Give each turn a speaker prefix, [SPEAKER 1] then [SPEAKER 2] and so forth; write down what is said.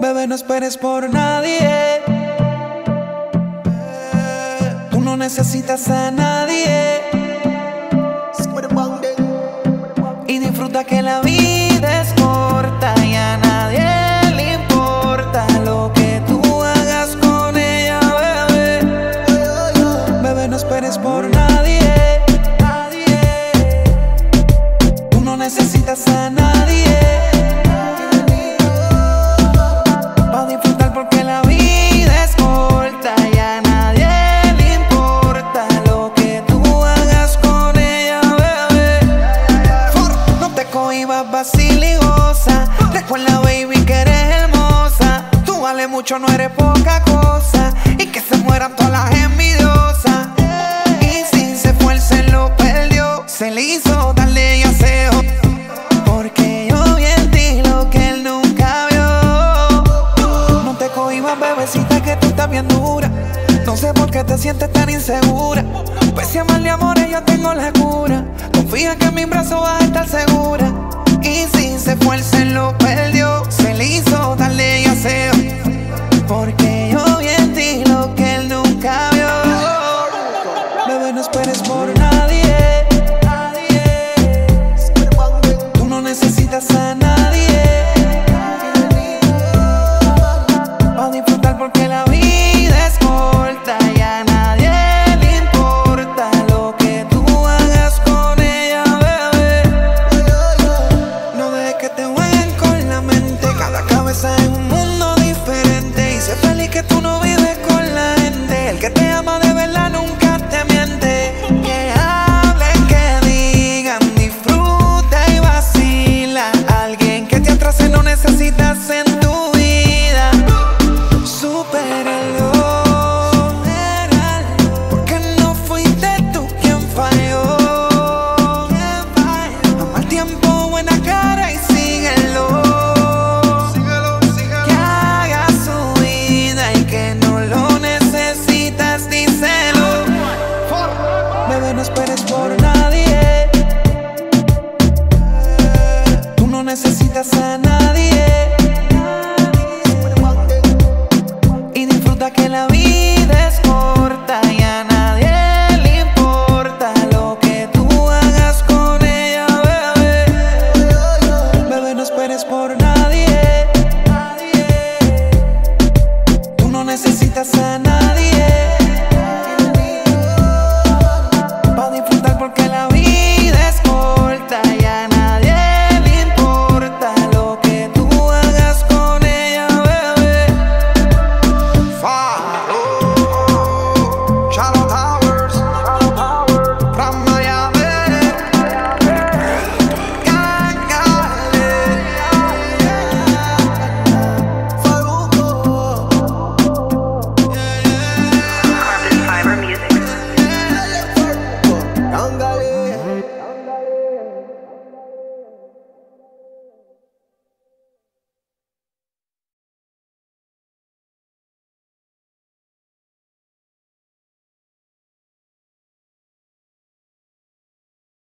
[SPEAKER 1] Bebé, no esperes por nadie. Tú no necesitas a nadie. Que la vida es corta y a nadie le importa lo que tú hagas con ella, bebé. Bebé, no esperes por nadie. Mucho, no eres poca cosa. Y que se mueran todas las envidiosas. Y si se fue, lo perdió. Se le hizo darle y aseo. Porque yo vi en ti lo que él nunca vio. No te cohibas, bebecita, que tú estás bien dura. No sé por qué te sientes tan insegura. Pues si amarle amores, yo tengo la cura. Confía que en mis brazos vas a estar segura. Y si se fue, se lo perdió. Esperes por nadie. Nadie.